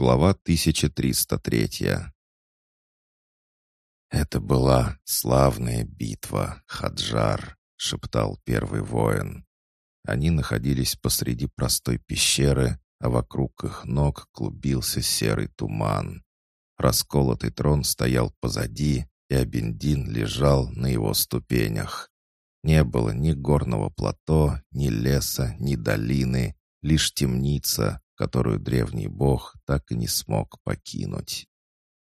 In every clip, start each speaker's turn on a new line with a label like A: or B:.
A: Глава 1303 «Это была славная битва, Хаджар», — шептал первый воин. Они находились посреди простой пещеры, а вокруг их ног клубился серый туман. Расколотый трон стоял позади, и Абендин лежал на его ступенях. Не было ни горного плато, ни леса, ни долины, лишь темница, которую древний бог так и не смог покинуть.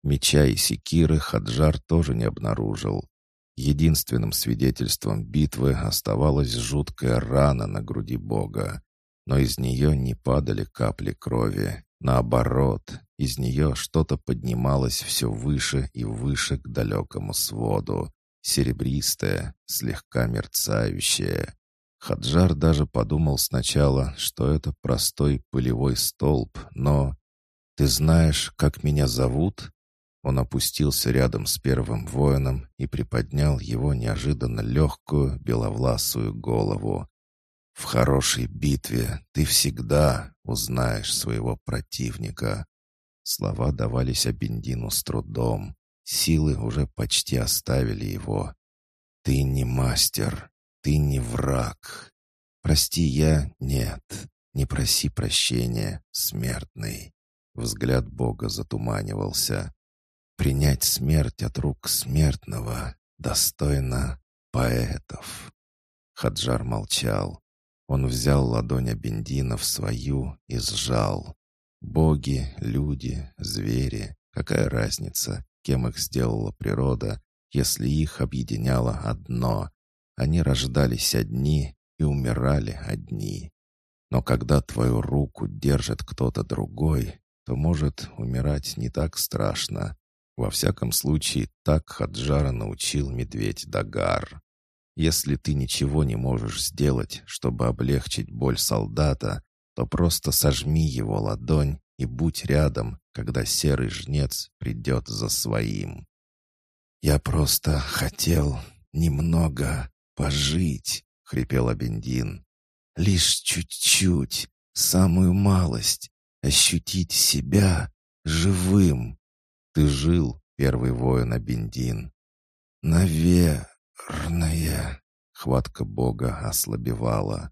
A: Меча и секиры Хаджар тоже не обнаружил. Единственным свидетельством битвы оставалась жуткая рана на груди бога, но из нее не падали капли крови. Наоборот, из нее что-то поднималось все выше и выше к далекому своду, серебристое, слегка мерцающее. Хаджар даже подумал сначала, что это простой пылевой столб, но... «Ты знаешь, как меня зовут?» Он опустился рядом с первым воином и приподнял его неожиданно легкую беловласую голову. «В хорошей битве ты всегда узнаешь своего противника». Слова давались Абендину с трудом. Силы уже почти оставили его. «Ты не мастер, ты не враг. Прости я, нет, не проси прощения, смертный». Взгляд Бога затуманивался. «Принять смерть от рук смертного достойно поэтов». Хаджар молчал. Он взял ладонь Абендина в свою и сжал. Боги, люди, звери, какая разница, кем их сделала природа, если их объединяло одно. Они рождались одни и умирали одни. Но когда твою руку держит кто-то другой, то может умирать не так страшно. Во всяком случае, так Хаджара научил медведь Дагар. Если ты ничего не можешь сделать, чтобы облегчить боль солдата, то просто сожми его ладонь и будь рядом, когда серый жнец придет за своим. «Я просто хотел немного пожить», — хрипел Абендин. «Лишь чуть-чуть, самую малость, ощутить себя живым». «Ты жил, первый воин Абендин». «Наверное», — хватка Бога ослабевала.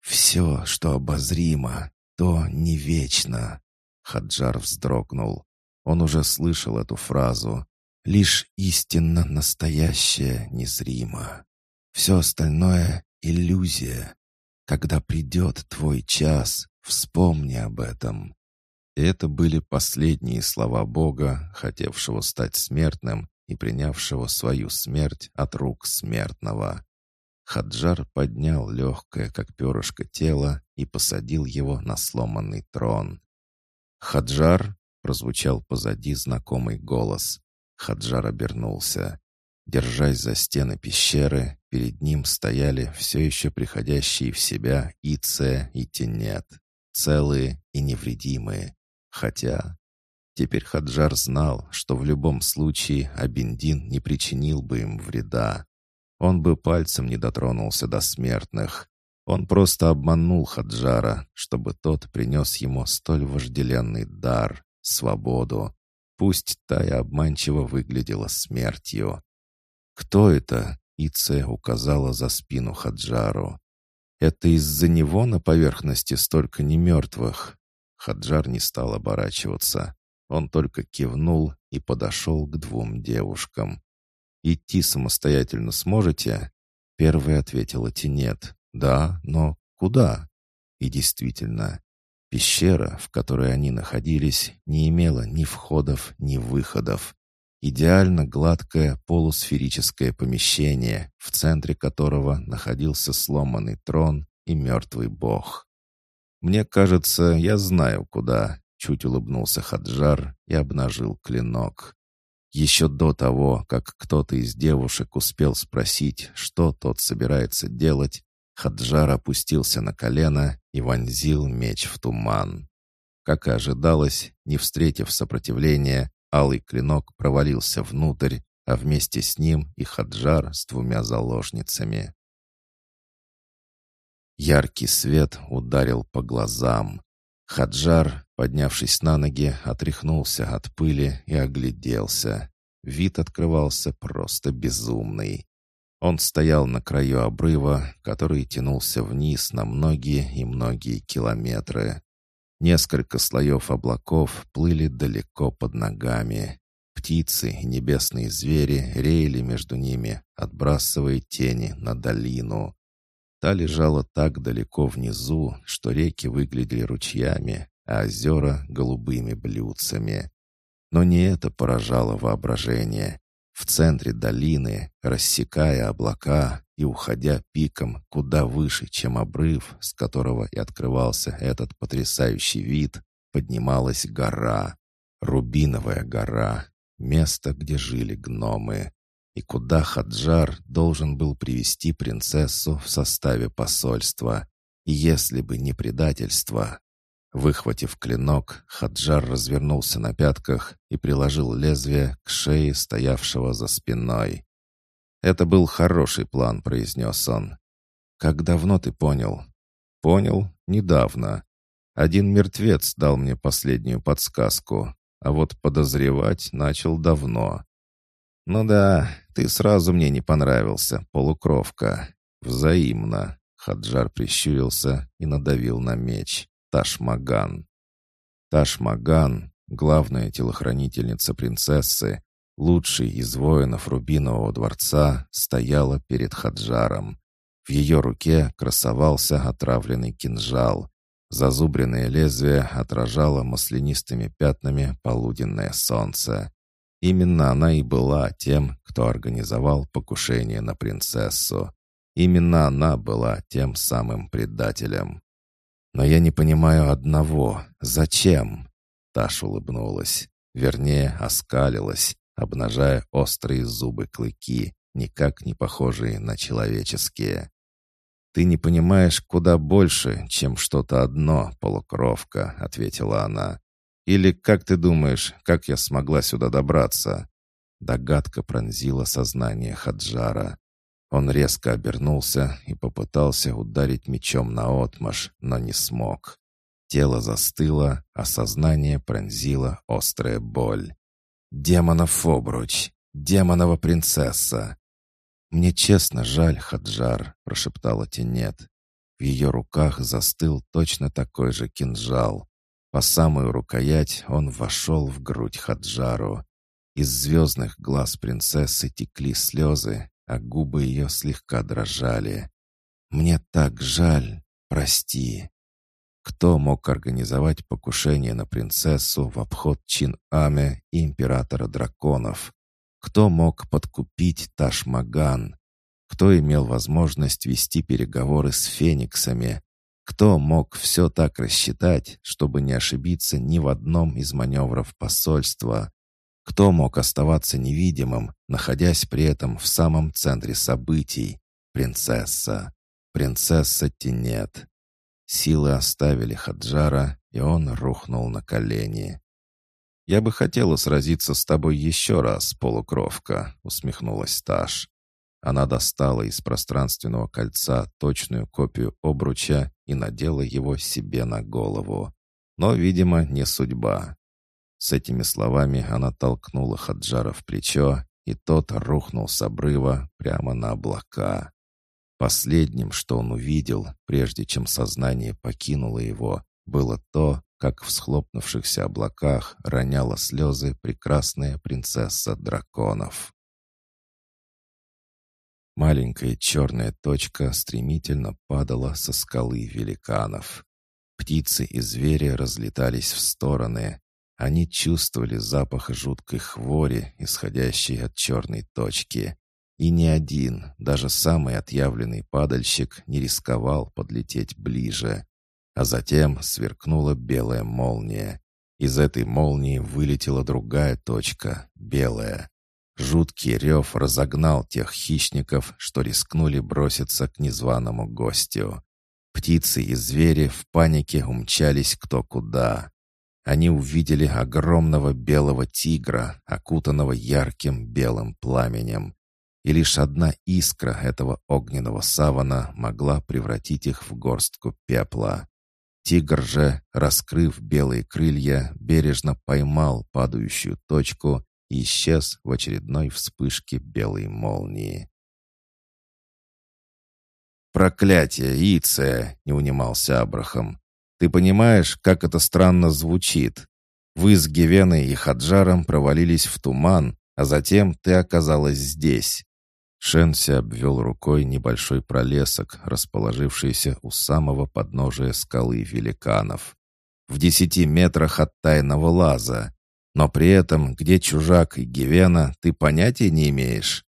A: «Все, что обозримо, то не вечно». Хаджар вздрогнул. Он уже слышал эту фразу. «Лишь истинно настоящее незримо. Все остальное — иллюзия. Когда придет твой час, вспомни об этом». Это были последние слова Бога, хотевшего стать смертным и принявшего свою смерть от рук смертного. Хаджар поднял легкое, как перышко, тело и посадил его на сломанный трон. «Хаджар!» — прозвучал позади знакомый голос. Хаджар обернулся. Держась за стены пещеры, перед ним стояли все еще приходящие в себя Ице и Тенет, целые и невредимые. Хотя теперь Хаджар знал, что в любом случае Абендин не причинил бы им вреда. Он бы пальцем не дотронулся до смертных. Он просто обманул Хаджара, чтобы тот принес ему столь вожделенный дар — свободу. Пусть та и обманчиво выглядела смертью. «Кто это?» — Ице указала за спину Хаджару. «Это из-за него на поверхности столько немертвых?» Хаджар не стал оборачиваться. Он только кивнул и подошел к двум девушкам. «Идти самостоятельно сможете?» Первая ответила Тинет. Да, но куда? И действительно, пещера, в которой они находились, не имела ни входов, ни выходов. Идеально гладкое полусферическое помещение, в центре которого находился сломанный трон и мертвый бог. «Мне кажется, я знаю, куда», — чуть улыбнулся Хаджар и обнажил клинок. Еще до того, как кто-то из девушек успел спросить, что тот собирается делать, Хаджар опустился на колено и вонзил меч в туман. Как и ожидалось, не встретив сопротивления, алый клинок провалился внутрь, а вместе с ним и Хаджар с двумя заложницами. Яркий свет ударил по глазам. Хаджар, Поднявшись на ноги, отряхнулся от пыли и огляделся. Вид открывался просто безумный. Он стоял на краю обрыва, который тянулся вниз на многие и многие километры. Несколько слоев облаков плыли далеко под ногами. Птицы и небесные звери реяли между ними, отбрасывая тени на долину. Та лежала так далеко внизу, что реки выглядели ручьями, а озера — голубыми блюдцами. Но не это поражало воображение. В центре долины, рассекая облака и уходя пиком куда выше, чем обрыв, с которого и открывался этот потрясающий вид, поднималась гора. Рубиновая гора, место, где жили гномы, и куда Хаджар должен был привести принцессу в составе посольства. И если бы не предательство, Выхватив клинок, Хаджар развернулся на пятках и приложил лезвие к шее стоявшего за спиной. «Это был хороший план», — произнес он. «Как давно ты понял?» «Понял? Недавно. Один мертвец дал мне последнюю подсказку, а вот подозревать начал давно». «Ну да, ты сразу мне не понравился, полукровка. Взаимно». Хаджар прищурился и надавил на меч. Ташмаган. Ташмаган, главная телохранительница принцессы, лучший из воинов Рубинового дворца, стояла перед Хаджаром. В ее руке красовался отравленный кинжал. Зазубренное лезвие отражало маслянистыми пятнами полуденное солнце. Именно она и была тем, кто организовал покушение на принцессу. Именно она была тем самым предателем. Но я не понимаю одного. Зачем?» Таша улыбнулась. Вернее, оскалилась, обнажая острые зубы-клыки, никак не похожие на человеческие. «Ты не понимаешь куда больше, чем что-то одно, полукровка», — ответила она. «Или как ты думаешь, как я смогла сюда добраться?» Догадка пронзила сознание Хаджара. Он резко обернулся и попытался ударить мечом на отмаш, но не смог. Тело застыло, а сознание пронзила острая боль. «Демонов обруч! Демонова принцесса!» «Мне честно жаль, Хаджар», — прошептала Тенет. В ее руках застыл точно такой же кинжал. По самую рукоять он вошел в грудь Хаджару. Из звездных глаз принцессы текли слезы, а губы ее слегка дрожали. «Мне так жаль, прости». Кто мог организовать покушение на принцессу в обход Чин-Аме и императора драконов? Кто мог подкупить Ташмаган? Кто имел возможность вести переговоры с фениксами? Кто мог все так рассчитать, чтобы не ошибиться ни в одном из маневров посольства? Кто мог оставаться невидимым, находясь при этом в самом центре событий? Принцесса. Принцесса Тинет. Силы оставили Хаджара, и он рухнул на колени. «Я бы хотела сразиться с тобой еще раз, полукровка», — усмехнулась Таш. Она достала из пространственного кольца точную копию обруча и надела его себе на голову. Но, видимо, не судьба. С этими словами она толкнула Хаджара в плечо, и тот рухнул с обрыва прямо на облака. Последним, что он увидел, прежде чем сознание покинуло его, было то, как в схлопнувшихся облаках роняла слезы прекрасная принцесса драконов. Маленькая черная точка стремительно падала со скалы великанов. Птицы и звери разлетались в стороны, они чувствовали запах жуткой хвори, исходящей от черной точки. И ни один, даже самый отъявленный падальщик, не рисковал подлететь ближе. А затем сверкнула белая молния. Из этой молнии вылетела другая точка, белая. Жуткий рев разогнал тех хищников, что рискнули броситься к незваному гостю. Птицы и звери в панике умчались кто куда. Они увидели огромного белого тигра, окутанного ярким белым пламенем. И лишь одна искра этого огненного савана могла превратить их в горстку пепла. Тигр же, раскрыв белые крылья, бережно поймал падающую точку и исчез в очередной вспышке белой молнии. «Проклятие, Иция!» — не унимался Абрахам. «Ты понимаешь, как это странно звучит? Вы с Гевеной и Хаджаром провалились в туман, а затем ты оказалась здесь». Шенси обвел рукой небольшой пролесок, расположившийся у самого подножия скалы великанов. В десяти метрах от тайного лаза. Но при этом, где чужак и Гевена, ты понятия не имеешь.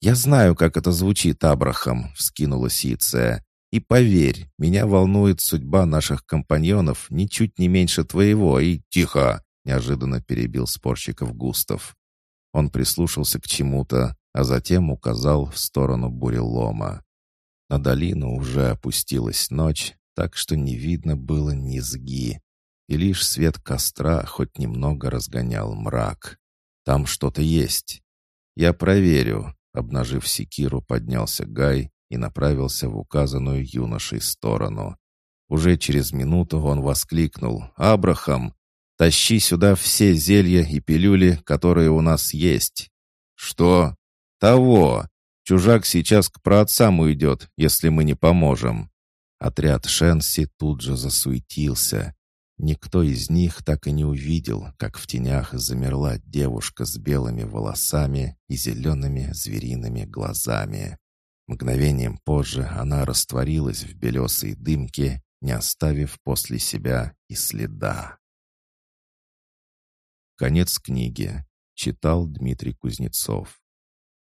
A: «Я знаю, как это звучит, Абрахам», — вскинула Сиция. «И поверь, меня волнует судьба наших компаньонов ничуть не меньше твоего, и тихо!» — неожиданно перебил спорщиков Густав. Он прислушался к чему-то, а затем указал в сторону бурелома. На долину уже опустилась ночь, так что не видно было низги, и лишь свет костра хоть немного разгонял мрак. Там что-то есть. Я проверю, Обнажив секиру, поднялся Гай и направился в указанную юношей сторону. Уже через минуту он воскликнул «Абрахам, тащи сюда все зелья и пилюли, которые у нас есть». «Что?» «Того! Чужак сейчас к праотцам уйдет, если мы не поможем». Отряд Шенси тут же засуетился. Никто из них так и не увидел, как в тенях замерла девушка с белыми волосами и зелеными звериными глазами. Мгновением позже она растворилась в белесой дымке, не оставив после себя и следа. Конец книги. Читал Дмитрий Кузнецов.